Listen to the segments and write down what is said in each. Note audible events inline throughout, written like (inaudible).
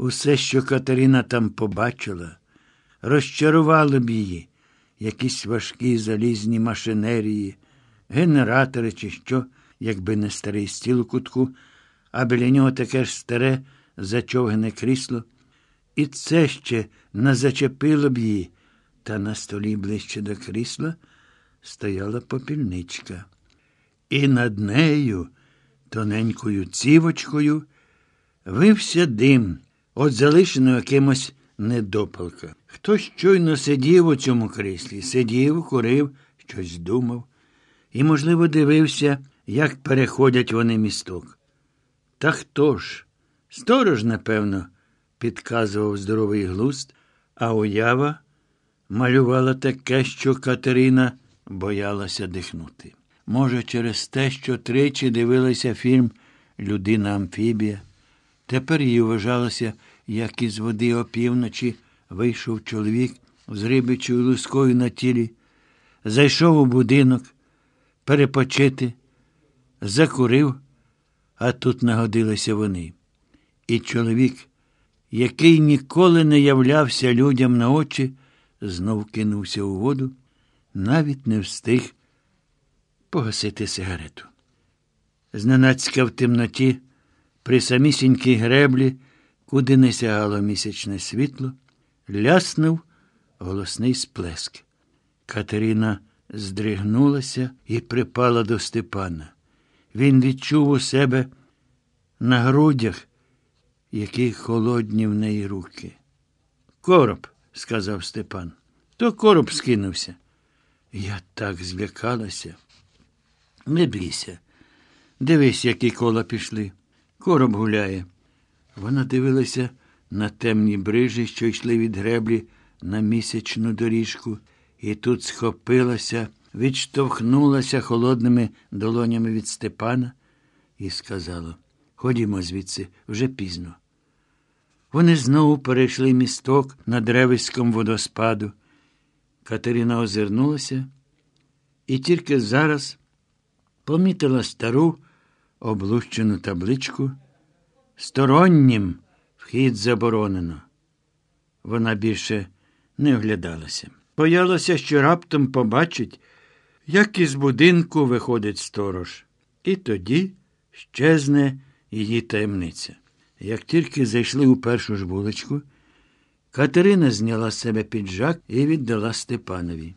Усе, що Катерина там побачила, розчарувало б її якісь важкі залізні машинерії, генератори чи що, якби не старий стіл у кутку, а біля нього таке ж старе зачовгане крісло. І це ще не зачепило б її, та на столі ближче до крісла стояла попільничка. І над нею, тоненькою цівочкою, вився дим, от залишеного якимось недопалка. Хтось щойно сидів у цьому кріслі, сидів, курив, щось думав і, можливо, дивився, як переходять вони місток. Та хто ж? Сторож, напевно, підказував здоровий глузд, а уява малювала таке, що Катерина боялася дихнути. Може, через те, що тричі дивилася фільм Людина Амфібія. Тепер їй вважалося, як із води опівночі вийшов чоловік з рибичою лускою на тілі, зайшов у будинок перепочити, закурив, а тут нагодилися вони. І чоловік, який ніколи не являвся людям на очі, знов кинувся у воду, навіть не встиг погасити сигарету. Зненацька в темноті, при самісінькій греблі, куди не сягало місячне світло, ляснув голосний сплеск. Катерина здригнулася і припала до Степана. Він відчув у себе на грудях, які холодні в неї руки. Короб, сказав Степан. То короб скинувся. Я так злякалася. Не бійся. Дивись, які кола пішли. Короб гуляє. Вона дивилася на темні брижі, що йшли від греблі на місячну доріжку, і тут схопилася, відштовхнулася холодними долонями від Степана і сказала Ходімо звідси, вже пізно. Вони знову перейшли місток над ревиськом водоспаду. Катерина озирнулася і тільки зараз помітила стару облущену табличку. Стороннім вхід заборонено. Вона більше не оглядалася. Боялася, що раптом побачить, як із будинку виходить сторож. І тоді щезне її таємниця. Як тільки зайшли у першу ж вуличку, Катерина зняла з себе піджак і віддала Степанові.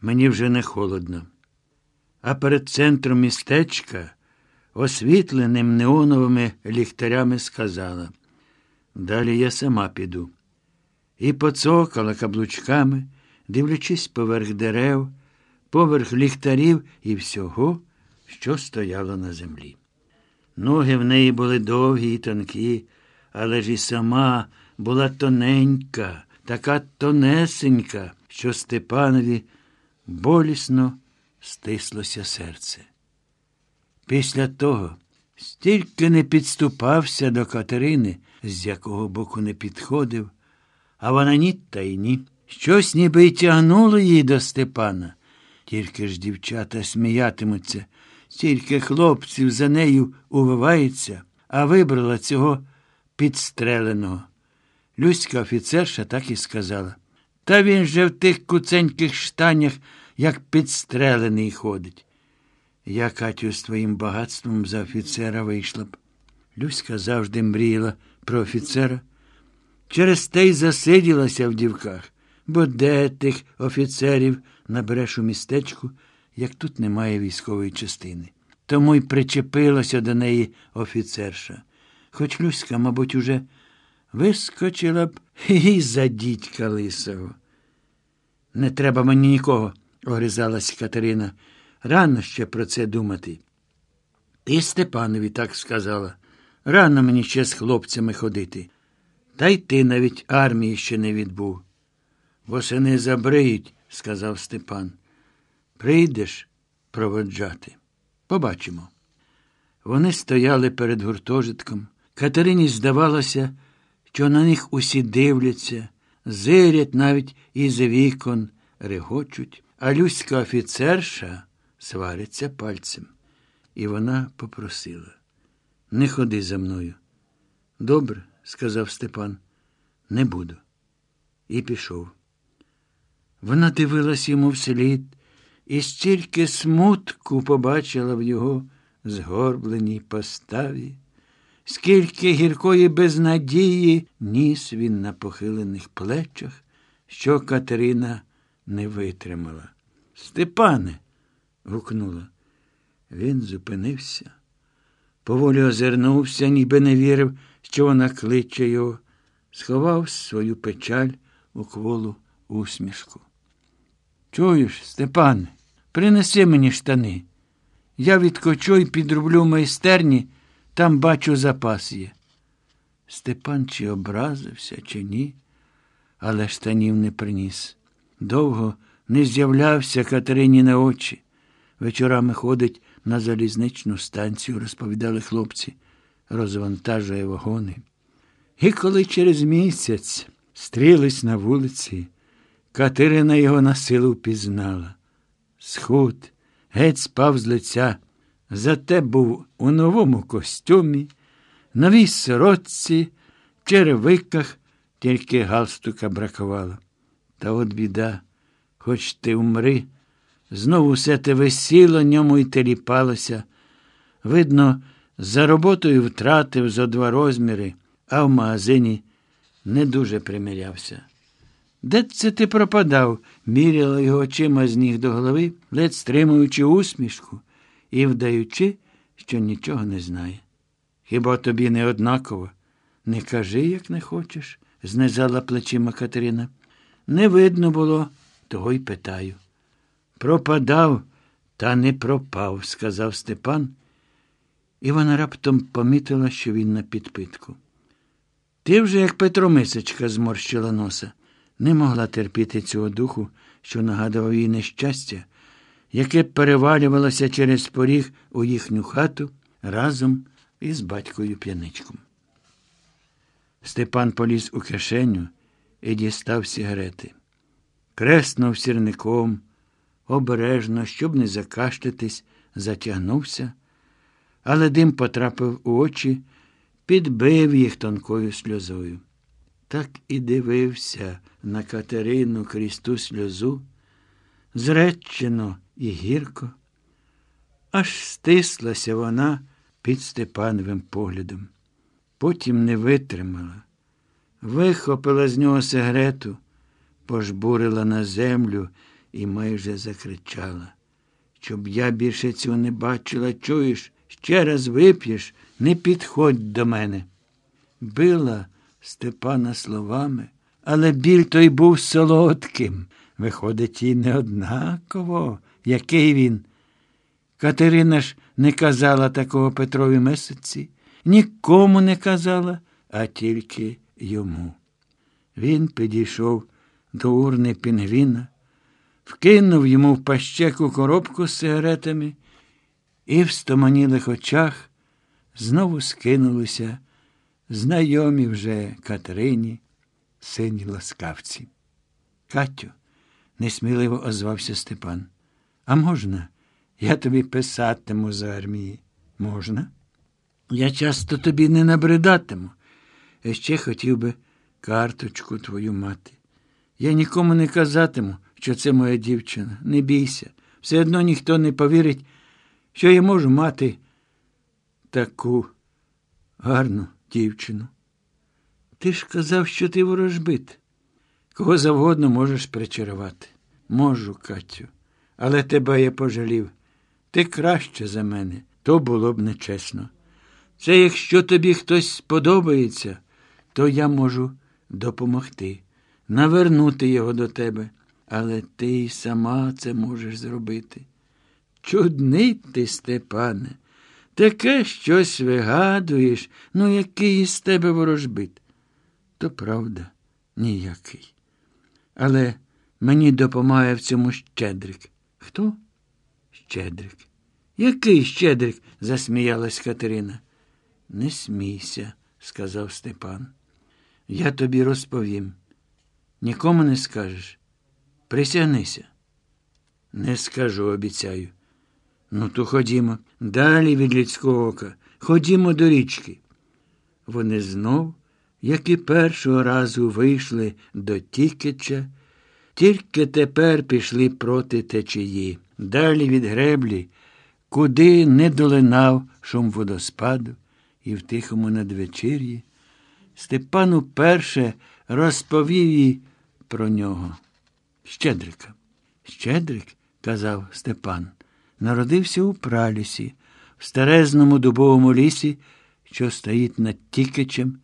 Мені вже не холодно. А перед центром містечка, освітленим неоновими ліхтарями, сказала Далі я сама піду. І поцокала каблучками, дивлячись поверх дерев, поверх ліхтарів і всього, що стояло на землі. Ноги в неї були довгі і тонкі, але ж і сама була тоненька, така тонесенька, що Степанові болісно стислося серце. Після того стільки не підступався до Катерини, з якого боку не підходив, а вона ні та й ні. Щось ніби й тягнуло її до Степана. Тільки ж дівчата сміятимуться, стільки хлопців за нею увивається, а вибрала цього підстреленого. Люська офіцерша так і сказала. Та він же в тих куценьких штанях, як підстрелений, ходить. Я, Катю, з твоїм багатством за офіцера вийшла б. Люська завжди мріяла про офіцера. Через те й засиділася в дівках, бо де тих офіцерів набереш у містечку, як тут немає військової частини. Тому й причепилася до неї офіцерша. Хоч Люська, мабуть, уже вискочила б (laughs) і за дідька лисого. Не треба мені нікого, огризалась Катерина. Рано ще про це думати. Ти Степанові так сказала. Рано мені ще з хлопцями ходити. Та й ти навіть армії ще не відбув. Восени забриють, сказав Степан. Прийдеш проводжати. Побачимо. Вони стояли перед гуртожитком. Катерині здавалося, що на них усі дивляться, зирять навіть із вікон, регочуть, а люська офіцерша свариться пальцем. І вона попросила не ходи за мною. Добре, сказав Степан. Не буду. І пішов. Вона дивилась йому вслід і стільки смутку побачила в його згорбленій поставі, скільки гіркої безнадії ніс він на похилених плечах, що Катерина не витримала. Степане. Гукнула. Він зупинився, поволі озирнувся, ніби не вірив, що вона кличе його, сховав свою печаль у кволу усмішку. Чуєш, Степане, принеси мені штани. Я відкочу і підроблю в майстерні, там бачу запас є. Степан чи образився, чи ні, але штанів не приніс. Довго не з'являвся Катерині на очі. Вечорами ходить на залізничну станцію, розповідали хлопці, розвантажує вагони. І коли через місяць стрілись на вулиці, Катерина його на силу впізнала. Схуд, геть спав з лиця, зате був у новому костюмі, новій сорочці, черевиках, тільки галстука бракувало. Та от біда, хоч ти умри, знову все те висіло ньому і теліпалося. Видно, за роботою втратив зо два розміри, а в магазині не дуже примирявся. Де це ти пропадав? міряла його очима з ніг до голови, ледь стримуючи усмішку і вдаючи, що нічого не знає. Хіба тобі не однаково? Не кажи, як не хочеш, знизала плечима Катерина. Не видно було, того й питаю. Пропадав, та не пропав, сказав Степан, і вона раптом помітила, що він на підпитку. Ти вже, як Петро Мисочка, зморщила носа, не могла терпіти цього духу, що нагадував їй нещастя, яке перевалювалося через поріг у їхню хату разом із батькою п'яничком. Степан поліз у кишеню і дістав сігарети. Креснув сірником, обережно, щоб не закаштитись, затягнувся, але дим потрапив у очі, підбив їх тонкою сльозою. Так і дивився на Катерину крізь ту сльозу, зречено і гірко, аж стислася вона під Степановим поглядом. Потім не витримала, вихопила з нього сигарету, пожбурила на землю і майже закричала. Щоб я більше цього не бачила, чуєш, ще раз вип'єш, не підходь до мене. Била Степана словами, але біль той був солодким. Виходить, і неоднаково, який він. Катерина ж не казала такого Петрові месяці, нікому не казала, а тільки йому. Він підійшов до урни пінгвіна, вкинув йому в пащеку коробку з сигаретами, і в стоманілих очах знову скинулися знайомі вже Катерині сині ласкавці. Катю, несміливо озвався Степан. А можна? Я тобі писатиму за армії. Можна? Я часто тобі не набридатиму. Я ще хотів би карточку твою мати. Я нікому не казатиму, що це моя дівчина. Не бійся. Все одно ніхто не повірить, що я можу мати таку гарну дівчину. Ти ж казав, що ти ворожбит. Кого завгодно можеш причарувати. Можу, Катю, але тебе я пожалів. Ти краще за мене, то було б нечесно. Це якщо тобі хтось сподобається, то я можу допомогти, навернути його до тебе, але ти й сама це можеш зробити. Чудний ти, Степане, таке щось вигадуєш, ну який із тебе ворожбит. То правда, ніякий. Але мені допомагає в цьому Щедрик. Хто? Щедрик. Який Щедрик? засміялась Катерина. Не смійся, сказав Степан. Я тобі розповім. Нікому не скажеш. Присягнися. Не скажу, обіцяю. Ну, то ходімо. Далі від людського ока. Ходімо до річки. Вони знов як і першого разу вийшли до Тікича, тільки тепер пішли проти течії. Далі від греблі, куди не долинав шум водоспаду, і в тихому надвечір'ї Степан уперше розповів їй про нього. Щедрика. Щедрик, казав Степан, народився у пралісі, в старезному дубовому лісі, що стоїть над Тікичем.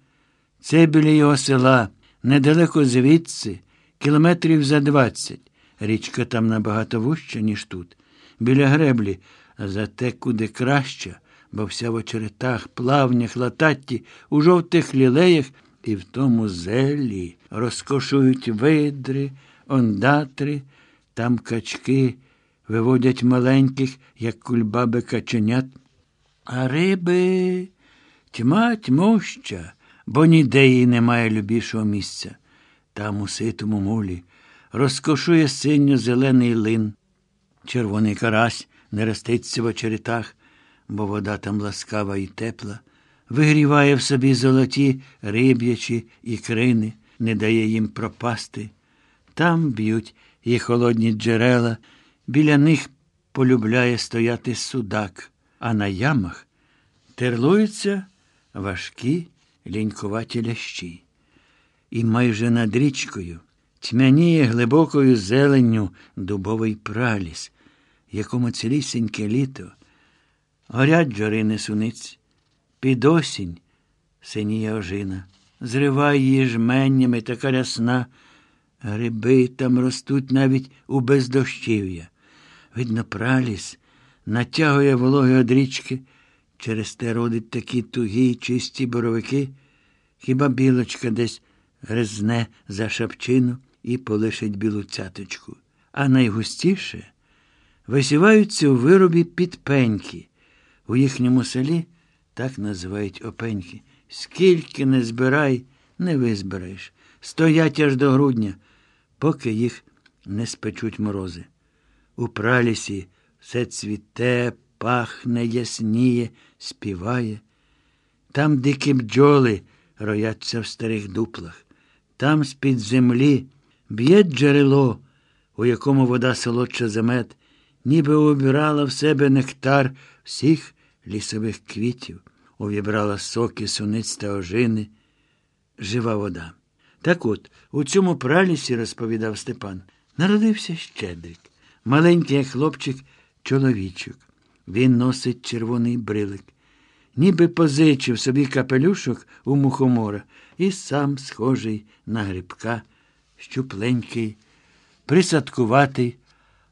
Це біля його села, недалеко звідси, кілометрів за двадцять. Річка там набагато вужча, ніж тут. Біля греблі, а зате куди краще, бо вся в очеретах, плавнях, лататті, у жовтих лілеях і в тому зелі розкошують видри, ондатри, там качки виводять маленьких, як кульбаби каченят. А риби тьма тьмуща, бо ніде їй немає любішого місця. Там у ситому мулі розкошує синьо зелений лин. Червоний карась не роститься в очеретах, бо вода там ласкава і тепла, вигріває в собі золоті риб'ячі ікрини, не дає їм пропасти. Там б'ють і холодні джерела, біля них полюбляє стояти судак, а на ямах терлуються важкі лінькуваті лящі. І майже над річкою тьмяніє глибокою зеленню дубовий праліс, якому цілісіньке літо горять джорини суниць, під осінь синіє ожина, зриває її жменнями така рясна, гриби там ростуть навіть у бездощів'я. Видно, праліс натягує вологи од річки, через те родить такі тугі чисті боровики, хіба білочка десь гризне за шапчину і полишить білу цяточку. А найгустіше висіваються у виробі підпеньки. У їхньому селі так називають опеньки. Скільки не збирай, не визбираєш. Стоять аж до грудня, поки їх не спечуть морози. У пралісі все цвіте, пахне, ясніє, співає. Там дикі бджоли рояться в старих дуплах, там з-під землі б'є джерело, у якому вода солодша за мед, ніби обірала в себе нектар всіх лісових квітів, увібрала соки, суниць та ожини, жива вода. Так от, у цьому пралісі, розповідав Степан, народився Щедрик, маленький як хлопчик, чоловічок. Він носить червоний брилик, ніби позичив собі капелюшок у мухомора і сам схожий на грибка, щупленький, присадкуватий,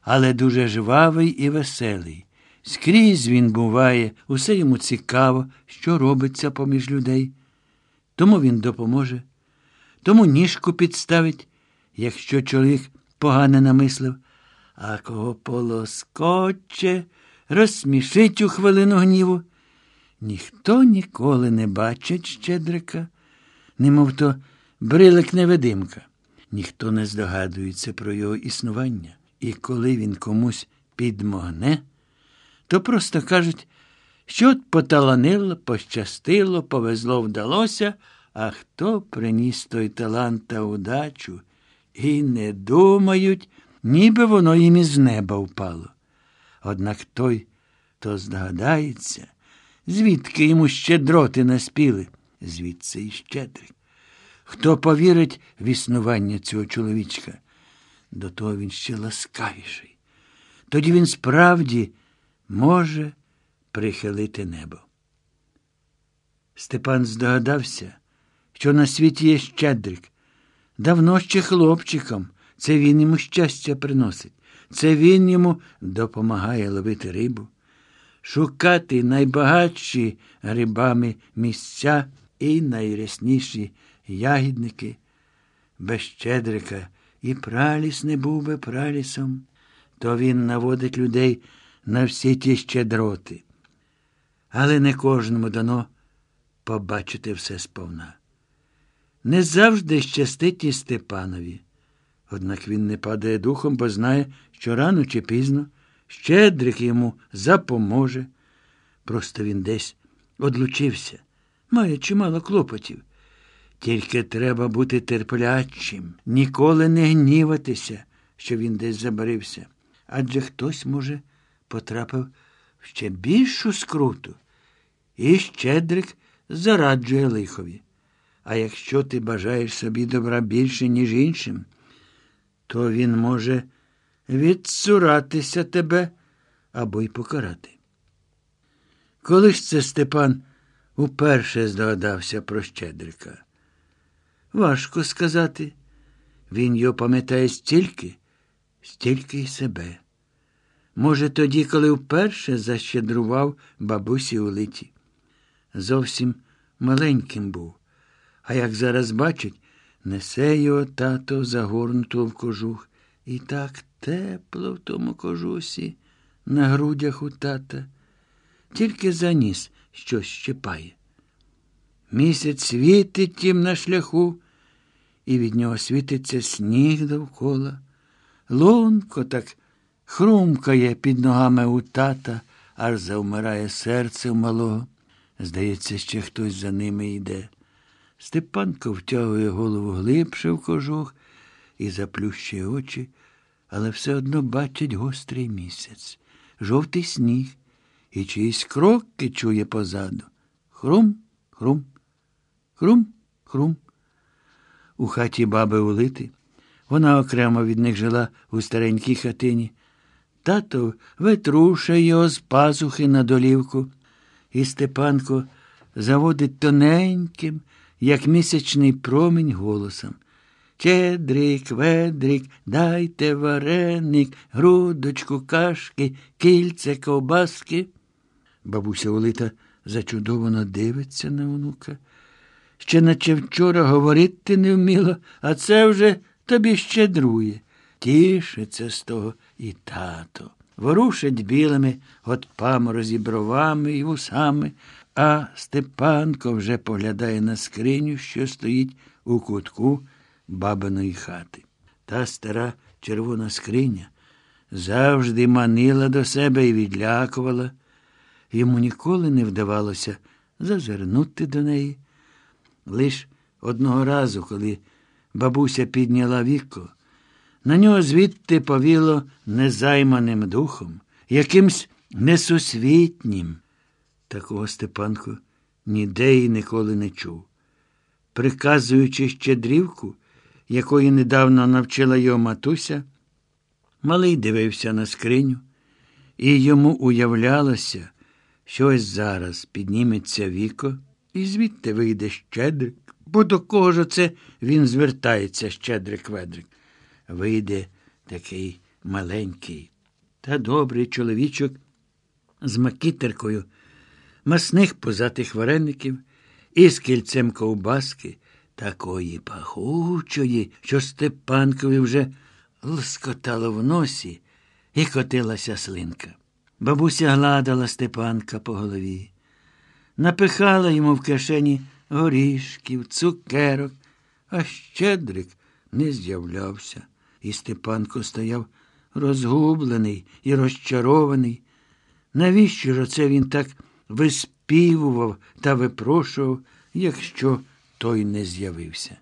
але дуже жвавий і веселий. Скрізь він буває, усе йому цікаво, що робиться поміж людей. Тому він допоможе, тому ніжку підставить, якщо чоловік погане намислив, а кого полоскоче, розсмішить у хвилину гніву. Ніхто ніколи не бачить Щедрика, немов то брилик невидимка. Ніхто не здогадується про його існування. І коли він комусь підмогне, то просто кажуть, що от поталанило, пощастило, повезло, вдалося, а хто приніс той талант та удачу, і не думають, ніби воно їм із неба впало. Однак той, хто здогадається, звідки йому щедроти наспіли, звідси і щедрик. Хто повірить в існування цього чоловічка, до того він ще ласкавіший. Тоді він справді може прихилити небо. Степан здогадався, що на світі є щедрик. Давно ще хлопчиком. Це він йому щастя приносить. Це він йому допомагає ловити рибу, шукати найбагатші грибами місця і найрясніші ягідники. Без щедрика і праліс не був би пралісом, то він наводить людей на всі ті щедроти. Але не кожному дано побачити все сповна. Не завжди щастить і Степанові. Однак він не падає духом, бо знає, що рано чи пізно щедрик йому запоможе. Просто він десь одлучився, має чимало клопотів. Тільки треба бути терплячим, ніколи не гніватися, що він десь забарився. Адже хтось, може, потрапив в ще більшу скруту. І Щедрик зараджує лихові. А якщо ти бажаєш собі добра більше, ніж іншим, то він може відцуратися тебе або й покарати. Коли ж це Степан уперше здогадався про Щедрика? Важко сказати. Він його пам'ятає стільки, стільки й себе. Може, тоді, коли вперше защедрував бабусі у литі. Зовсім маленьким був, а як зараз бачить, несе його тато загорнуто в кожух. І так тепло в тому кожусі, на грудях у тата, тільки за ніс щось щепає. Місяць світить тім на шляху, і від нього світиться сніг довкола. Лунко так хрумкає під ногами у тата, аж завмирає серце в малого. Здається, ще хтось за ними йде. Степанко втягує голову глибше в кожух і заплющує очі, але все одно бачить гострий місяць, жовтий сніг і чиїсь кроки чує позаду. Хрум, хрум, хрум, хрум. У хаті баби улити. Вона окремо від них жила у старенькій хатині. Тато витрушує його з пазухи на долівку, і Степанко заводить тоненьким, як місячний промінь голосом. Чедрик, ведрик, дайте вареник, грудочку кашки, кільце ковбаски. Бабуся Олита зачудовано дивиться на онука. Ще наче вчора говорити не вміла, а це вже тобі щедрує. Тішиться з того і тато. Ворушить білими от паморозі бровами і вусами, а Степанко вже поглядає на скриню, що стоїть у кутку бабиної хати. Та стара червона скриня завжди манила до себе і відлякувала. Йому ніколи не вдавалося зазирнути до неї. Лиш одного разу, коли бабуся підняла віко, на нього звідти повіло незайманим духом, якимсь несусвітнім. Такого Степанко ніде і ніколи не чув. Приказуючи щедрівку, якої недавно навчила його матуся, малий дивився на скриню, і йому уявлялося, що ось зараз підніметься віко, і звідти вийде щедрик. Бо до кого ж це він звертається, щедрик ведрик? Вийде такий маленький та добрий чоловічок з макітеркою, масних позатих вареників і з кільцем ковбаски, такої пахучої, що Степанкові вже лскотало в носі і котилася слинка. Бабуся гладила Степанка по голові, напихала йому в кишені горішків, цукерок, а щедрик не з'являвся, і Степанко стояв розгублений і розчарований. Навіщо ж оце він так виспівував та випрошував, якщо той не з'явився?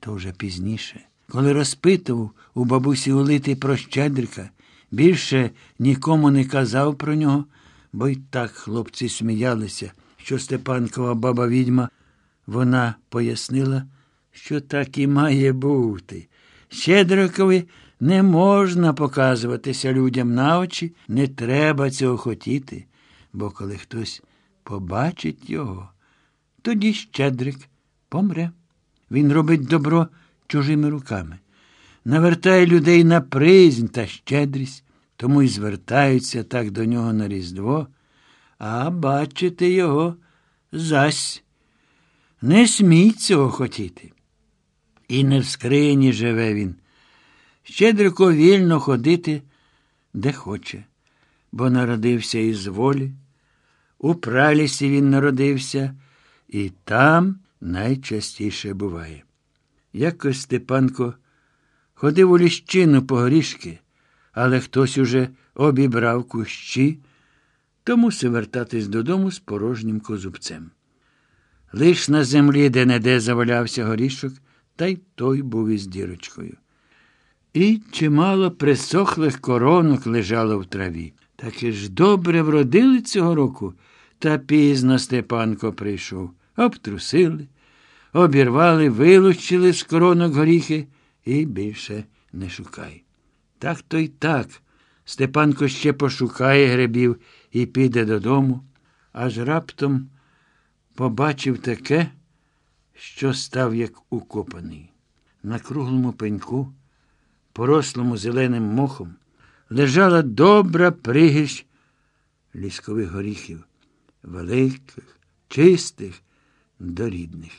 То вже пізніше, коли розпитував у бабусі Улити про Щедрика, більше нікому не казав про нього, бо й так хлопці сміялися, що Степанкова баба відьма, вона пояснила, що так і має бути. Щедрикові не можна показуватися людям на очі, не треба цього хотіти, бо коли хтось побачить його, тоді Щедрик помре. Він робить добро чужими руками, навертає людей на признь та щедрість, тому й звертаються так до нього на Різдво, а бачити його зась. Не сміть цього хотіти. І не в скрині живе він. Щедрико вільно ходити, де хоче, бо народився із волі. У пралісі він народився, і там найчастіше буває. Якось Степанко ходив у ліщину по горішки, але хтось уже обібрав кущі, то мусив вертатись додому з порожнім козубцем. Лиш на землі де неде завалявся горішок, та й той був із дірочкою. І чимало присохлих коронок лежало в траві. Таки ж добре вродили цього року, та пізно Степанко прийшов. Обтрусили, обірвали, вилучили з коронок горіхи і більше не шукай. Так то й так. Степанко ще пошукає грибів і піде додому, аж раптом побачив таке, що став як укопаний. На круглому пеньку, порослому зеленим мохом, лежала добра пригіж ліскових горіхів, великих, чистих, дорідних.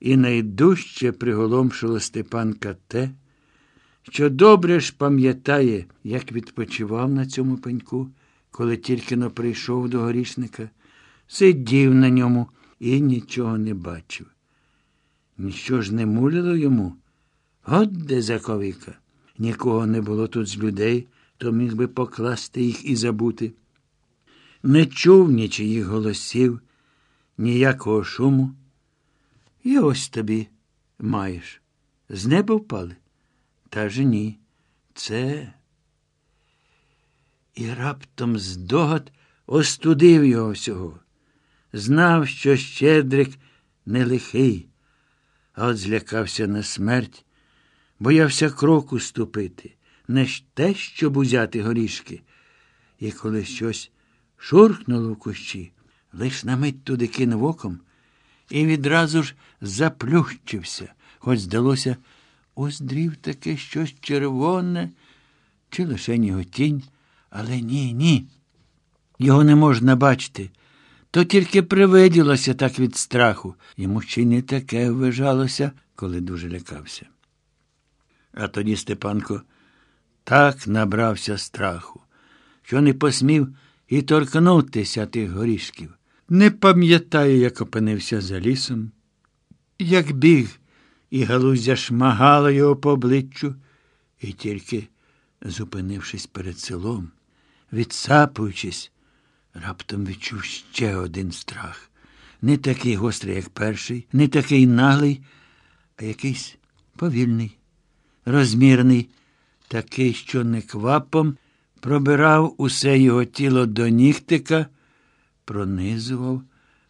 І найдужче приголомшило Степанка те, що добре ж пам'ятає, як відпочивав на цьому пеньку, коли тільки но прийшов до горішника, сидів на ньому і нічого не бачив. Ніщо ж не муляло йому. От де заковика. Нікого не було тут з людей, то міг би покласти їх і забути. Не чув нічиїх голосів, ніякого шуму. І ось тобі маєш. З неба впали? Та ж ні. Це. І раптом здогад остудив його всього. Знав, що Щедрик не лихий, а от злякався на смерть, боявся кроку ступити, не те, щоб узяти горішки. І коли щось шурхнуло в кущі, лиш на мить туди кинув оком і відразу ж заплющився, хоч здалося, оздрів таке щось червоне, чи лише його тінь, але ні, ні. Його не можна бачити. То тільки привиділося так від страху, йому ще й не таке ввижалося, коли дуже лякався. А тоді Степанко так набрався страху, що не посмів і торкнутися тих горішків. Не пам'ятає, як опинився за лісом, як біг, і галузя шмагала його по обличчю, і тільки, зупинившись перед селом, відсапуючись, раптом відчув ще один страх. Не такий гострий, як перший, не такий наглий, а якийсь повільний, розмірний, такий, що неквапом пробирав усе його тіло до нігтика, пронизував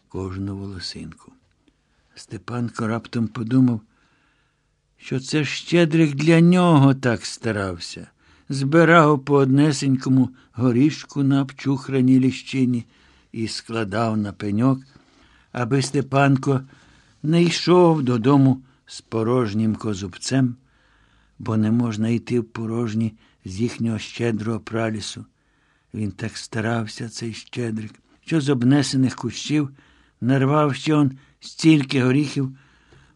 кожну волосинку. Степанко раптом подумав, що це щедрик для нього так старався збирав по однесенькому горішку на обчухраній ліщині і складав на пеньок, аби Степанко не йшов додому з порожнім козубцем, бо не можна йти в порожні з їхнього щедрого пралісу. Він так старався, цей щедрик, що з обнесених кущів нарвав ще он стільки горіхів,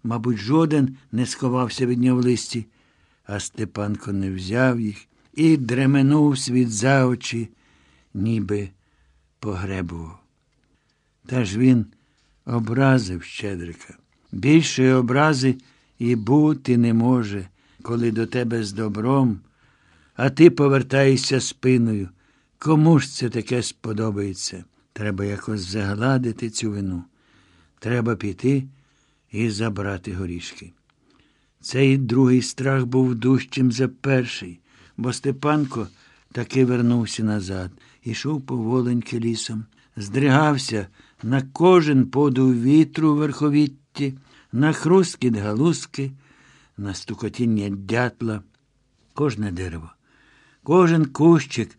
мабуть, жоден не сховався від нього в листі, а Степанко не взяв їх і дременув світ за очі, ніби погребував. Та ж він образив Щедрика. Більшої образи і бути не може, коли до тебе з добром, а ти повертаєшся спиною. Кому ж це таке сподобається? Треба якось загладити цю вину. Треба піти і забрати горішки. Цей другий страх був дужчим за перший бо Степанко таки вернувся назад, ішов поволеньки лісом, здригався на кожен подув вітру в верховітті, на хрусткіт галузки, на стукотіння дятла, кожне дерево, кожен кущик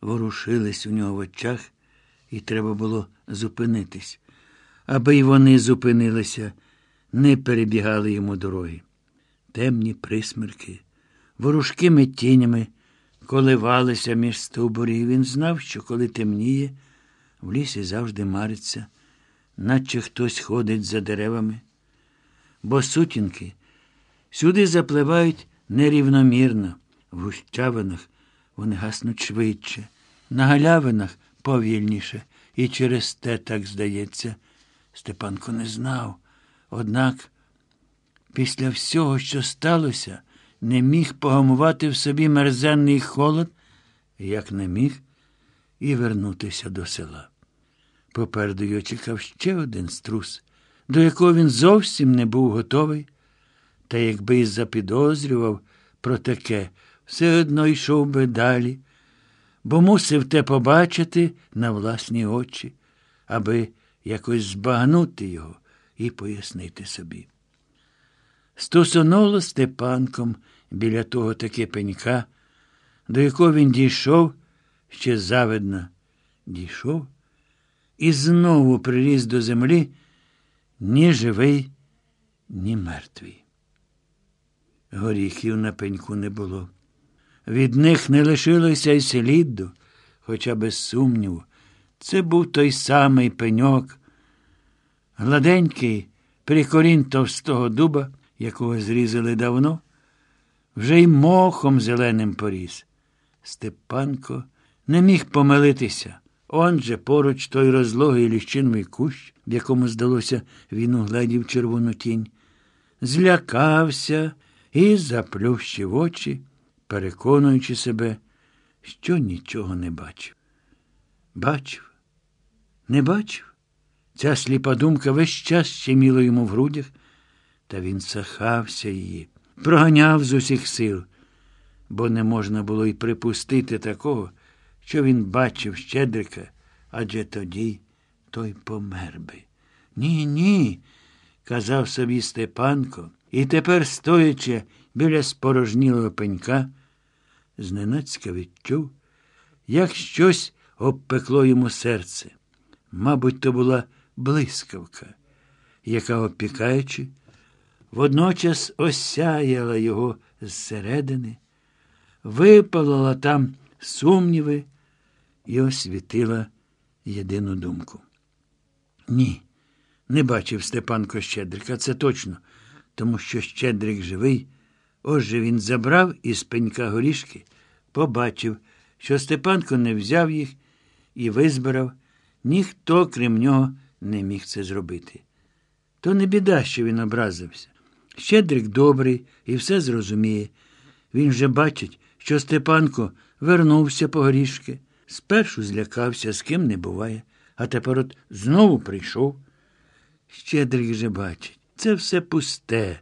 ворушились у нього в очах, і треба було зупинитись, аби й вони зупинилися, не перебігали йому дороги. Темні присмерки ворожкими тінями коливалися між стовбурів. Він знав, що коли темніє, в лісі завжди мариться, наче хтось ходить за деревами. Бо сутінки сюди запливають нерівномірно, в гущавинах вони гаснуть швидше, на галявинах повільніше, і через те так здається. Степанко не знав. Однак, після всього, що сталося, не міг погамувати в собі мерзенний холод, як не міг і вернутися до села. Попереду його чекав ще один струс, до якого він зовсім не був готовий. Та якби й запідозрював про таке, все одно йшов би далі, бо мусив те побачити на власні очі, аби якось збагнути його і пояснити собі. Стосонуло Степанком біля того таки пенька, до якого він дійшов, ще завидно дійшов, і знову приріс до землі ні живий, ні мертвий. Горіхів на пеньку не було. Від них не лишилося й сліду, хоча без сумніву. Це був той самий пеньок, гладенький прикорінь товстого дуба, якого зрізали давно, вже й мохом зеленим поріс. Степанко не міг помилитися. Он же поруч той розлогий ліщиновий кущ, в якому, здалося, він угледів червону тінь, злякався і заплющив очі, переконуючи себе, що нічого не бачив. Бачив, не бачив. Ця сліпа думка весь час щеміла йому в грудях, та він сахався її, проганяв з усіх сил, бо не можна було й припустити такого, що він бачив Щедрика, адже тоді той помер би. Ні, ні, казав собі Степанко, і тепер, стоячи біля спорожнілого пенька, зненацька відчув, як щось обпекло йому серце. Мабуть, то була блискавка, яка, опікаючи, водночас осяяла його зсередини, випалила там сумніви і освітила єдину думку. Ні, не бачив Степанко Щедрика, це точно, тому що Щедрик живий. Отже він забрав із пенька горішки, побачив, що Степанко не взяв їх і визбирав, ніхто, крім нього, не міг це зробити. То не біда, що він образився. Щедрик добрий і все зрозуміє. Він же бачить, що Степанко вернувся по горішки. Спершу злякався, з ким не буває, а тепер от знову прийшов. Щедрик же бачить, це все пусте,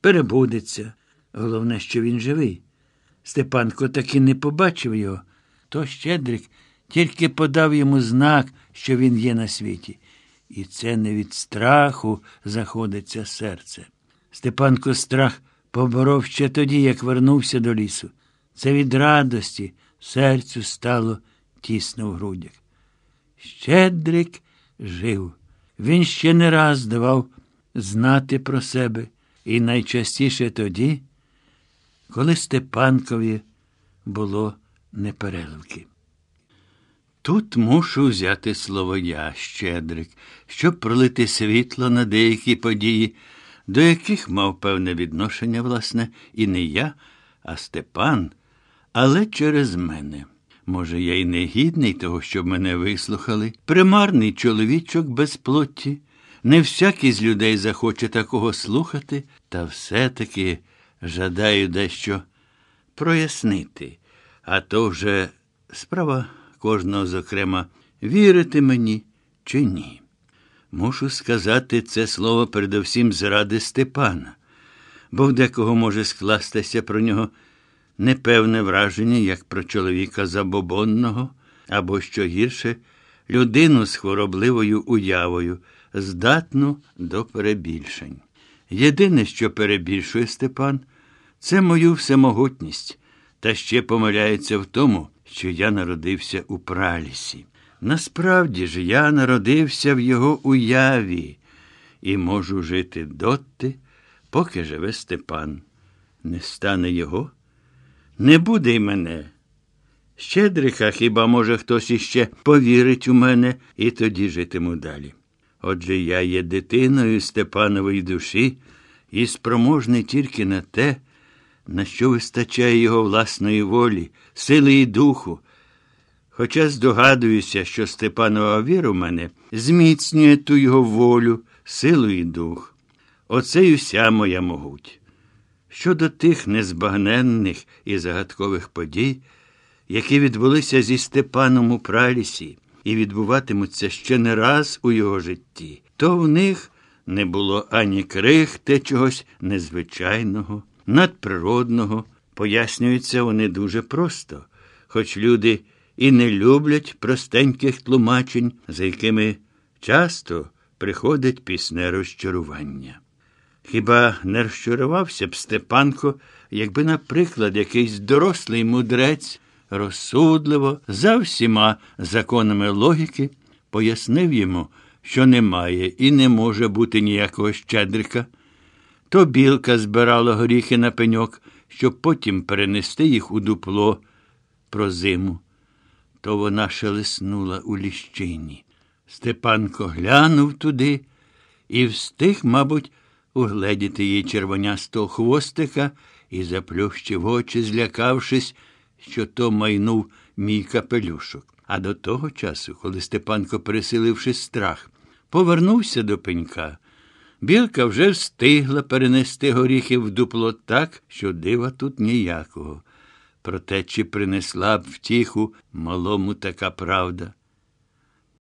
перебудеться. Головне, що він живий. Степанко таки не побачив його, то Щедрик тільки подав йому знак, що він є на світі. І це не від страху заходиться серце. Степанко страх поборов ще тоді, як вернувся до лісу. Це від радості серцю стало тісно в грудях. Щедрик жив. Він ще не раз давав знати про себе, і найчастіше тоді, коли Степанкові було непереливки. Тут мушу взяти слово я, Щедрик, щоб пролити світло на деякі події, до яких мав певне відношення, власне, і не я, а Степан, але через мене. Може, я й не гідний того, щоб мене вислухали. Примарний чоловічок без плоті. Не всякий з людей захоче такого слухати, та все-таки жадаю дещо прояснити. А то вже справа кожного, зокрема, вірити мені чи ні. Мушу сказати це слово передовсім заради Степана, бо в декого може скластися про нього непевне враження, як про чоловіка забобонного, або, що гірше, людину з хворобливою уявою, здатну до перебільшень. Єдине, що перебільшує Степан, це мою всемогутність, та ще помиляється в тому, що я народився у пралісі. Насправді ж я народився в його уяві і можу жити доти, поки живе Степан. Не стане його, не буде й мене. Щедриха хіба, може, хтось іще повірить у мене і тоді житиму далі. Отже, я є дитиною Степанової душі і спроможний тільки на те, на що вистачає його власної волі, сили і духу. Хоча здогадуюся, що Степанова віра в мене зміцнює ту його волю, силу і дух. Оце й уся моя могуть. Щодо тих незбагненних і загадкових подій, які відбулися зі Степаном у пралісі, і відбуватимуться ще не раз у його житті, то в них не було ані крихти чогось незвичайного, надприродного. Пояснюються вони дуже просто, хоч люди і не люблять простеньких тлумачень, за якими часто приходить пісне розчарування. Хіба не розчарувався б Степанко, якби, наприклад, якийсь дорослий мудрець розсудливо, за всіма законами логіки, пояснив йому, що немає і не може бути ніякого щедрика, то білка збирала горіхи на пеньок, щоб потім перенести їх у дупло про зиму. То вона шелеснула у ліщині. Степанко глянув туди і встиг, мабуть, угледіти її червонястого хвостика і заплющив очі, злякавшись, що то майнув мій капелюшок. А до того часу, коли Степанко, пересиливши страх, повернувся до пенька, білка вже встигла перенести горіхи в дупло так, що дива тут ніякого. Проте чи принесла б втіху малому така правда?